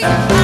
Yeah.